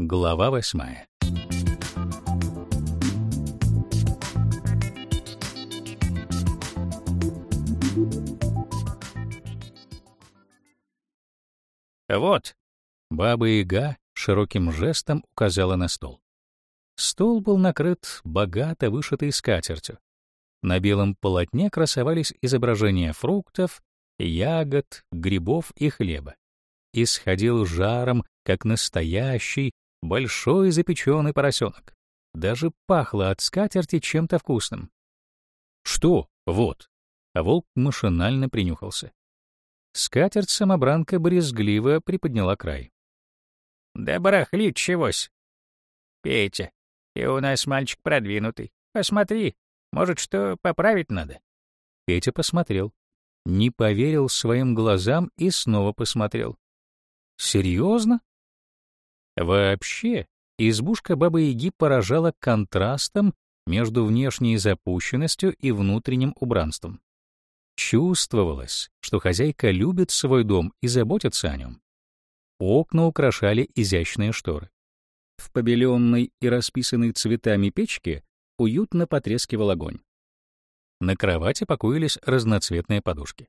Глава восьмая. Вот. Баба-яга широким жестом указала на стол. Стол был накрыт богато вышитой скатертью. На белом полотне красовались изображения фруктов, ягод, грибов и хлеба. Исходил жаром, как настоящий, большой запеченный поросенок. Даже пахло от скатерти чем-то вкусным. «Что? Вот!» А волк машинально принюхался. Скатерть-самобранка брезгливо приподняла край. «Да барахлит чегось!» «Петя, и у нас мальчик продвинутый. Посмотри, может, что поправить надо?» Петя посмотрел, не поверил своим глазам и снова посмотрел. «Серьезно?» Вообще, избушка Бабы-Яги поражала контрастом между внешней запущенностью и внутренним убранством. Чувствовалось, что хозяйка любит свой дом и заботится о нем. Окна украшали изящные шторы. В побеленной и расписанной цветами печке уютно потрескивал огонь. На кровати покоились разноцветные подушки.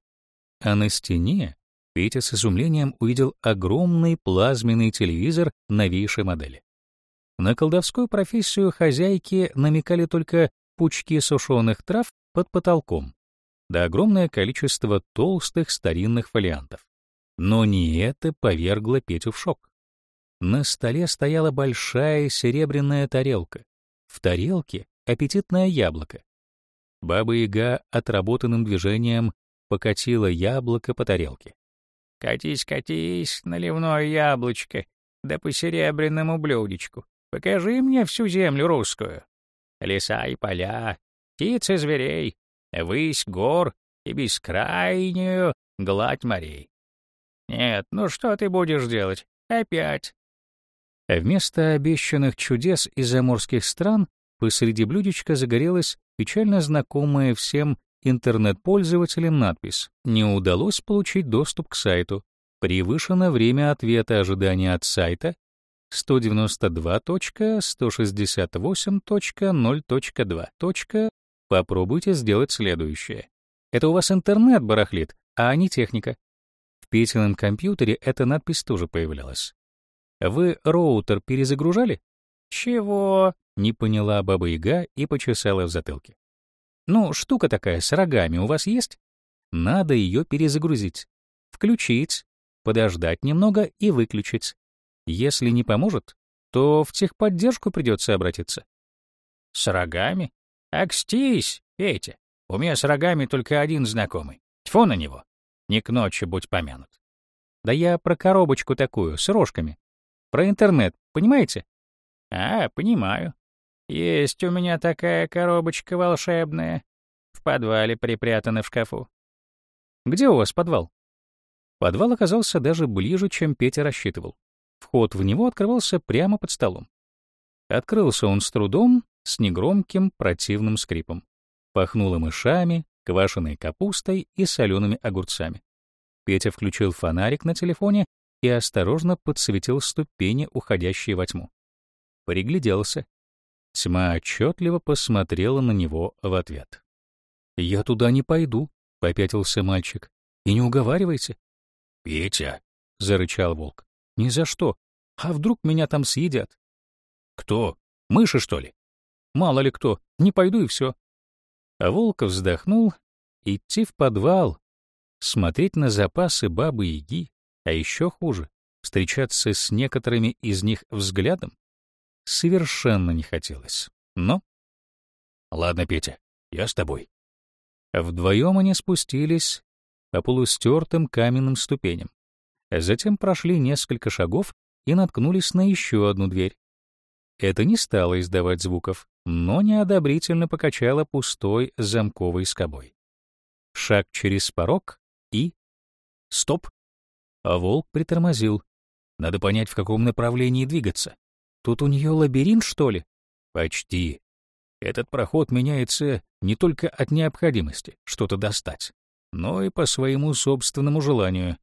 А на стене Петя с изумлением увидел огромный плазменный телевизор новейшей модели. На колдовскую профессию хозяйки намекали только пучки сушеных трав под потолком, да огромное количество толстых старинных фолиантов. Но не это повергло Петю в шок. На столе стояла большая серебряная тарелка. В тарелке аппетитное яблоко. Баба-яга отработанным движением покатила яблоко по тарелке. «Катись, катись, наливное яблочко, да по серебряному блюдечку. Покажи мне всю землю русскую. Леса и поля, птицы зверей, высь гор и бескрайнюю гладь морей. Нет, ну что ты будешь делать? Опять. Вместо обещанных чудес из заморских стран посреди блюдечка загорелась печально знакомая всем интернет-пользователям надпись «Не удалось получить доступ к сайту. Превышено время ответа ожидания от сайта 192.168.0.2. Попробуйте сделать следующее. Это у вас интернет барахлит, а не техника. В Петином компьютере эта надпись тоже появлялась. Вы роутер перезагружали? Чего? Не поняла Баба-Яга и почесала в затылке. Ну, штука такая с рогами у вас есть? Надо ее перезагрузить. Включить, подождать немного и выключить. Если не поможет, то в техподдержку придется обратиться. С рогами? Акстись, Петя. У меня с рогами только один знакомый. Тьфу на него. Не к ночи будь помянут. Да я про коробочку такую, с рожками. Про интернет, понимаете? А, понимаю. Есть у меня такая коробочка волшебная. В подвале припрятана в шкафу. Где у вас подвал? Подвал оказался даже ближе, чем Петя рассчитывал. Вход в него открывался прямо под столом. Открылся он с трудом, с негромким противным скрипом. Пахнуло мышами, квашеной капустой и солеными огурцами. Петя включил фонарик на телефоне и осторожно подсветил ступени, уходящие во тьму. Пригляделся. Тьма отчетливо посмотрела на него в ответ. «Я туда не пойду», — попятился мальчик. «И не уговаривайте». «Петя», — зарычал волк. «Ни за что. А вдруг меня там съедят?» «Кто? Мыши, что ли?» «Мало ли кто. Не пойду и все». А волк вздохнул. Идти в подвал, смотреть на запасы бабы-яги, а еще хуже — встречаться с некоторыми из них взглядом, совершенно не хотелось. Но... «Ладно, Петя, я с тобой». Вдвоем они спустились по полустертым каменным ступеням. Затем прошли несколько шагов и наткнулись на еще одну дверь. Это не стало издавать звуков, но неодобрительно покачало пустой замковой скобой. Шаг через порог и... Стоп! А волк притормозил. Надо понять, в каком направлении двигаться. Тут у нее лабиринт, что ли? Почти. Этот проход меняется не только от необходимости что-то достать, но и по своему собственному желанию.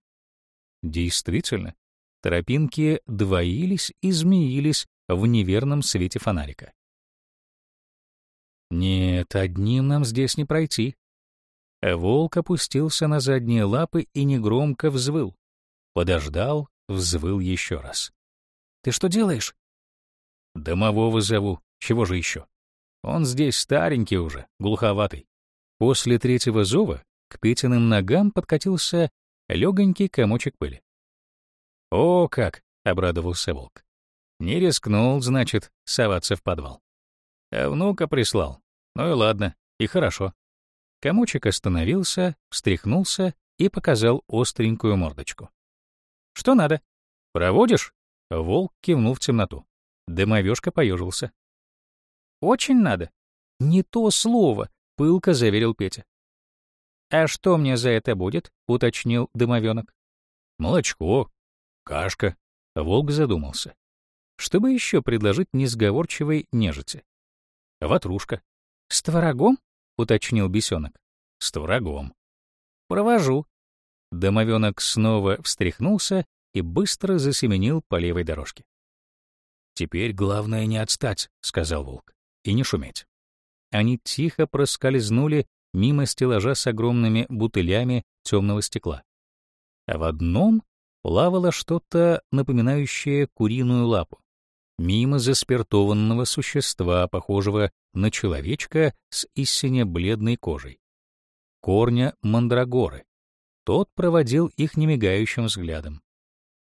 Действительно, Тропинки двоились и змеились в неверном свете фонарика. Нет, одним нам здесь не пройти. Волк опустился на задние лапы и негромко взвыл. Подождал, взвыл еще раз. «Ты что делаешь?» «Домового зову. Чего же еще?» «Он здесь старенький уже, глуховатый». После третьего зова к Петиным ногам подкатился легонький комочек пыли. «О, как!» — обрадовался волк. «Не рискнул, значит, соваться в подвал. А внука прислал. Ну и ладно, и хорошо». Комочек остановился, встряхнулся и показал остренькую мордочку. «Что надо? Проводишь?» Волк кивнул в темноту. Дымовёшка поежился. «Очень надо?» «Не то слово», — пылко заверил Петя. «А что мне за это будет?» — уточнил дымовенок. «Молочко, кашка». Волк задумался. Что бы еще предложить несговорчивой нежити? «Ватрушка». «С творогом?» — уточнил бесенок. «С творогом». «Провожу». Домовенок снова встряхнулся и быстро засеменил по левой дорожке. «Теперь главное не отстать», — сказал волк, — «и не шуметь». Они тихо проскользнули мимо стеллажа с огромными бутылями темного стекла. А в одном плавало что-то напоминающее куриную лапу. Мимо заспиртованного существа, похожего на человечка с истинно бледной кожей. Корня мандрагоры. Тот проводил их немигающим взглядом.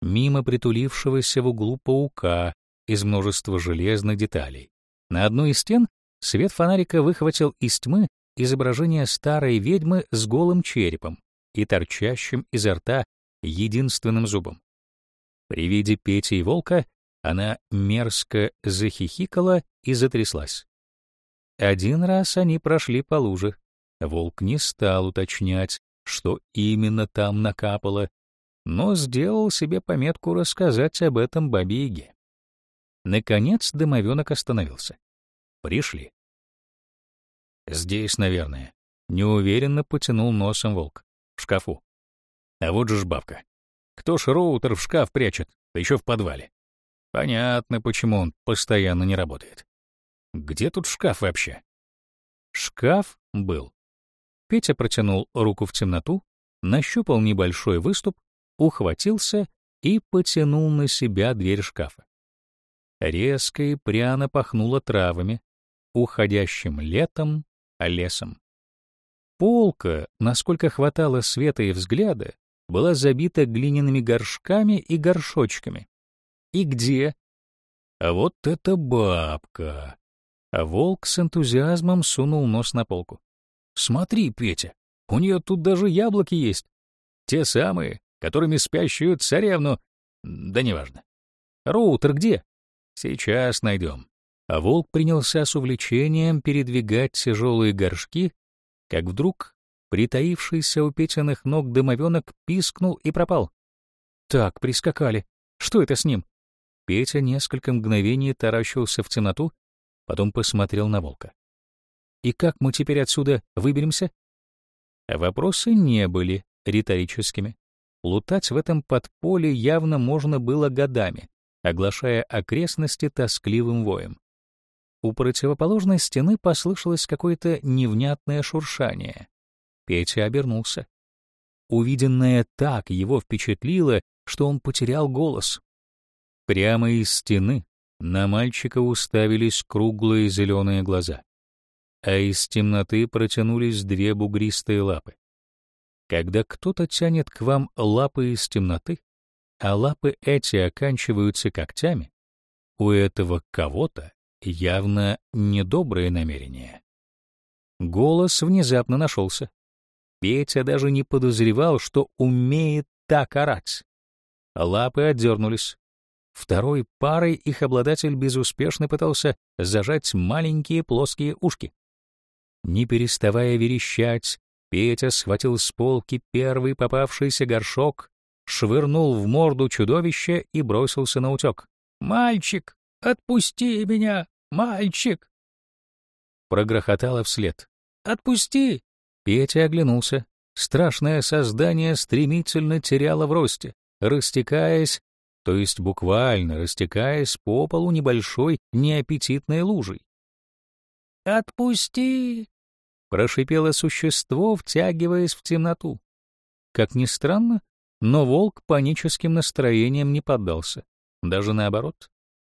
Мимо притулившегося в углу паука из множества железных деталей. На одной из стен свет фонарика выхватил из тьмы изображение старой ведьмы с голым черепом и торчащим изо рта единственным зубом. При виде Пети и волка она мерзко захихикала и затряслась. Один раз они прошли по луже. Волк не стал уточнять, что именно там накапало, но сделал себе пометку рассказать об этом бабе-яге. Наконец домовенок остановился. Пришли. Здесь, наверное. Неуверенно потянул носом волк. В шкафу. А вот же ж бабка. Кто ж роутер в шкаф прячет, да еще в подвале? Понятно, почему он постоянно не работает. Где тут шкаф вообще? Шкаф был. Петя протянул руку в темноту, нащупал небольшой выступ, ухватился и потянул на себя дверь шкафа. Резко и пряно пахнуло травами, уходящим летом, лесом. Полка, насколько хватало света и взгляда, была забита глиняными горшками и горшочками. И где? А вот это бабка! А волк с энтузиазмом сунул нос на полку. Смотри, Петя, у нее тут даже яблоки есть. Те самые, которыми спящую царевну... Да неважно. Роутер где? Сейчас найдем. А волк принялся с увлечением передвигать тяжелые горшки, как вдруг притаившийся у Петиных ног дымовенок пискнул и пропал. Так, прискакали. Что это с ним? Петя несколько мгновений таращился в темноту, потом посмотрел на волка. «И как мы теперь отсюда выберемся?» Вопросы не были риторическими. Лутать в этом подполе явно можно было годами, оглашая окрестности тоскливым воем. У противоположной стены послышалось какое-то невнятное шуршание. Петя обернулся. Увиденное так его впечатлило, что он потерял голос. Прямо из стены на мальчика уставились круглые зеленые глаза, а из темноты протянулись две бугристые лапы. Когда кто-то тянет к вам лапы из темноты, а лапы эти оканчиваются когтями, у этого кого-то явно недобрые намерения. Голос внезапно нашелся. Петя даже не подозревал, что умеет так орать. Лапы отдернулись. Второй парой их обладатель безуспешно пытался зажать маленькие плоские ушки. Не переставая верещать, Петя схватил с полки первый попавшийся горшок, швырнул в морду чудовища и бросился на утек. «Мальчик, отпусти меня, мальчик!» Прогрохотало вслед. «Отпусти!» Петя оглянулся. Страшное создание стремительно теряло в росте, растекаясь, то есть буквально растекаясь по полу небольшой неаппетитной лужей. «Отпусти!» — прошипело существо, втягиваясь в темноту. Как ни странно, но волк паническим настроением не поддался. Даже наоборот.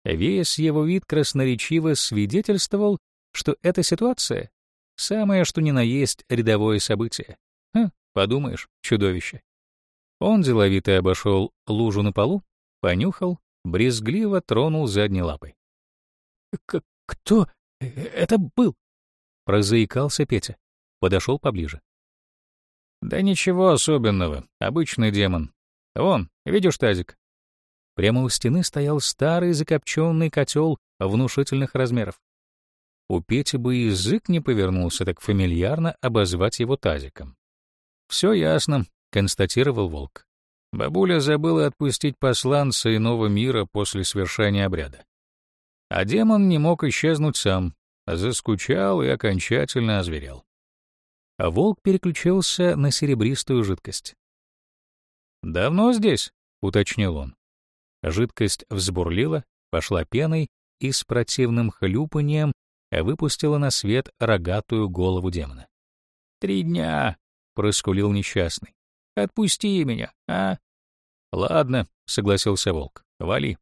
Весь его вид красноречиво свидетельствовал, что эта ситуация — самое что ни на есть рядовое событие. Хм, подумаешь, чудовище. Он деловито обошел лужу на полу, понюхал, брезгливо тронул задней лапой. «Кто это был?» — прозаикался Петя. Подошел поближе. «Да ничего особенного, обычный демон. Вон, видишь тазик?» Прямо у стены стоял старый закопченный котел внушительных размеров. У Пети бы язык не повернулся так фамильярно обозвать его тазиком. «Все ясно», — констатировал волк. Бабуля забыла отпустить посланца иного мира после свершения обряда. А демон не мог исчезнуть сам, заскучал и окончательно озверел. А волк переключился на серебристую жидкость. «Давно здесь?» — уточнил он. Жидкость взбурлила, пошла пеной и с противным хлюпанием выпустила на свет рогатую голову демона. «Три дня!» — проскулил несчастный. «Отпусти меня, а?» «Ладно», — согласился волк, — «вали».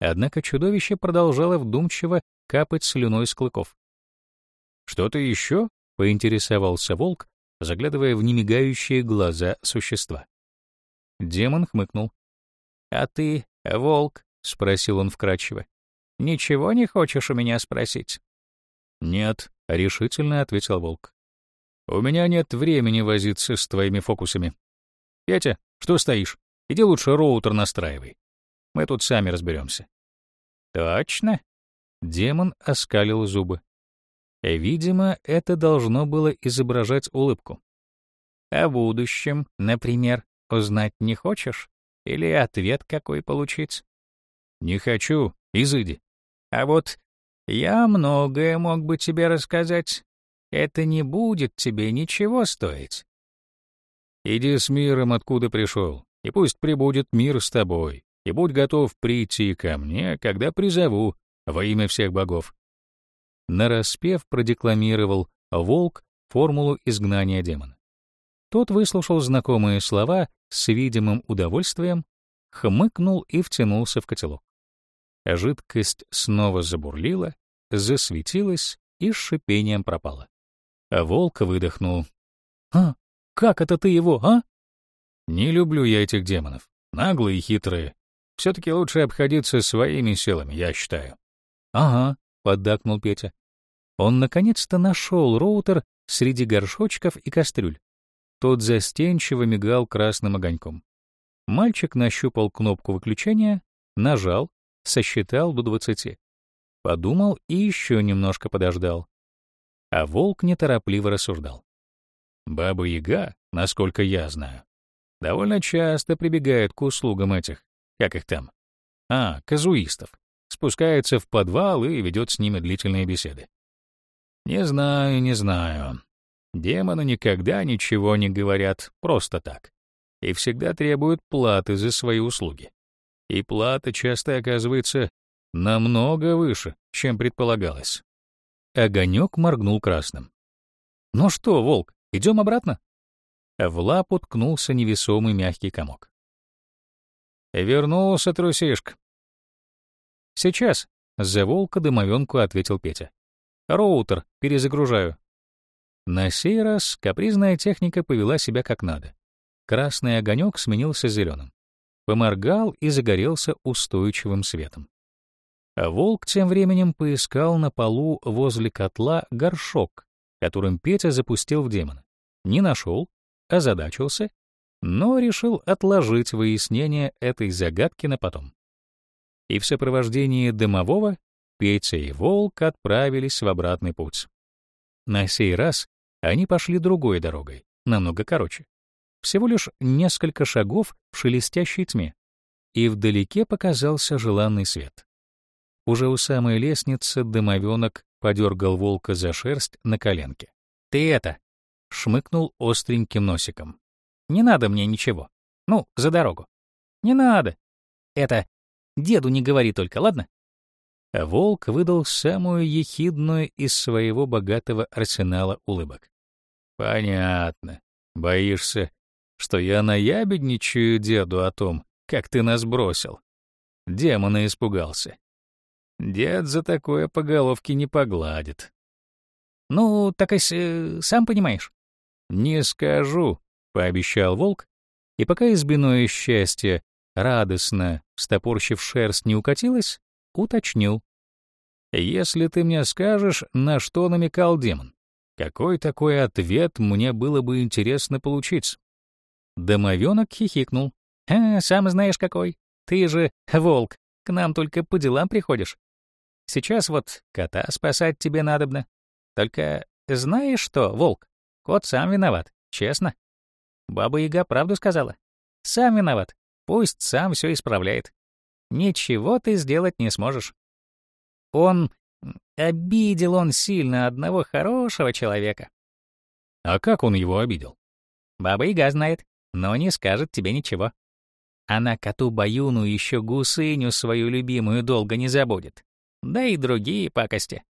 Однако чудовище продолжало вдумчиво капать слюной с клыков. «Что-то еще?» — поинтересовался волк, заглядывая в немигающие глаза существа. Демон хмыкнул. «А ты, волк?» — спросил он вкрадчиво. «Ничего не хочешь у меня спросить?» «Нет», — решительно ответил волк. «У меня нет времени возиться с твоими фокусами. Петя, что стоишь? Иди лучше роутер настраивай. Мы тут сами разберемся. Точно? Демон оскалил зубы. Видимо, это должно было изображать улыбку. О будущем, например, узнать не хочешь? Или ответ какой получить? Не хочу, изыди. А вот я многое мог бы тебе рассказать. Это не будет тебе ничего стоить. Иди с миром, откуда пришел, и пусть прибудет мир с тобой, и будь готов прийти ко мне, когда призову во имя всех богов. Нараспев продекламировал волк формулу изгнания демона. Тот выслушал знакомые слова с видимым удовольствием, хмыкнул и втянулся в котелок. Жидкость снова забурлила, засветилась и с шипением пропала. Волк выдохнул. «А, как это ты его, а?» «Не люблю я этих демонов. Наглые и хитрые. Все-таки лучше обходиться своими силами, я считаю». «Ага», — поддакнул Петя. Он наконец-то нашел роутер среди горшочков и кастрюль. Тот застенчиво мигал красным огоньком. Мальчик нащупал кнопку выключения, нажал, сосчитал до двадцати. Подумал и еще немножко подождал. А волк неторопливо рассуждал. Баба-яга, насколько я знаю, довольно часто прибегает к услугам этих, как их там, а, казуистов, спускается в подвал и ведет с ними длительные беседы. Не знаю, не знаю. Демоны никогда ничего не говорят просто так и всегда требуют платы за свои услуги. И плата часто оказывается намного выше, чем предполагалось. Огонек моргнул красным. «Ну что, волк, идем обратно?» В лапу ткнулся невесомый мягкий комок. «Вернулся трусишка». «Сейчас», — за волка домовенку ответил Петя. «Роутер, перезагружаю». На сей раз капризная техника повела себя как надо. Красный огонек сменился зеленым. Поморгал и загорелся устойчивым светом. А волк тем временем поискал на полу возле котла горшок, которым Петя запустил в демона. Не нашел, озадачился, но решил отложить выяснение этой загадки на потом. И в сопровождении дымового Петя и волк отправились в обратный путь. На сей раз они пошли другой дорогой, намного короче. Всего лишь несколько шагов в шелестящей тьме, и вдалеке показался желанный свет. Уже у самой лестницы дымовенок подергал волка за шерсть на коленке. «Ты это!» — шмыкнул остреньким носиком. «Не надо мне ничего. Ну, за дорогу». «Не надо. Это Деду не говори только, ладно? Волк выдал самую ехидную из своего богатого арсенала улыбок. Понятно. Боишься, что я наябедничаю деду о том, как ты нас бросил? Демона испугался. Дед за такое по головке не погладит. Ну, так и э, сам понимаешь. Не скажу, пообещал волк, и пока избиное счастье радостно, стопорщив шерсть, не укатилась, уточнил. Если ты мне скажешь, на что намекал демон, какой такой ответ мне было бы интересно получить? Домовенок хихикнул. «А, сам знаешь какой. Ты же волк, к нам только по делам приходишь. Сейчас вот кота спасать тебе надобно. Только знаешь что, волк, кот сам виноват, честно. Баба-яга правду сказала. Сам виноват, пусть сам все исправляет. Ничего ты сделать не сможешь. Он... Обидел он сильно одного хорошего человека. А как он его обидел? Баба-яга знает, но не скажет тебе ничего. Она коту Баюну еще гусыню свою любимую долго не забудет. Да и другие пакости.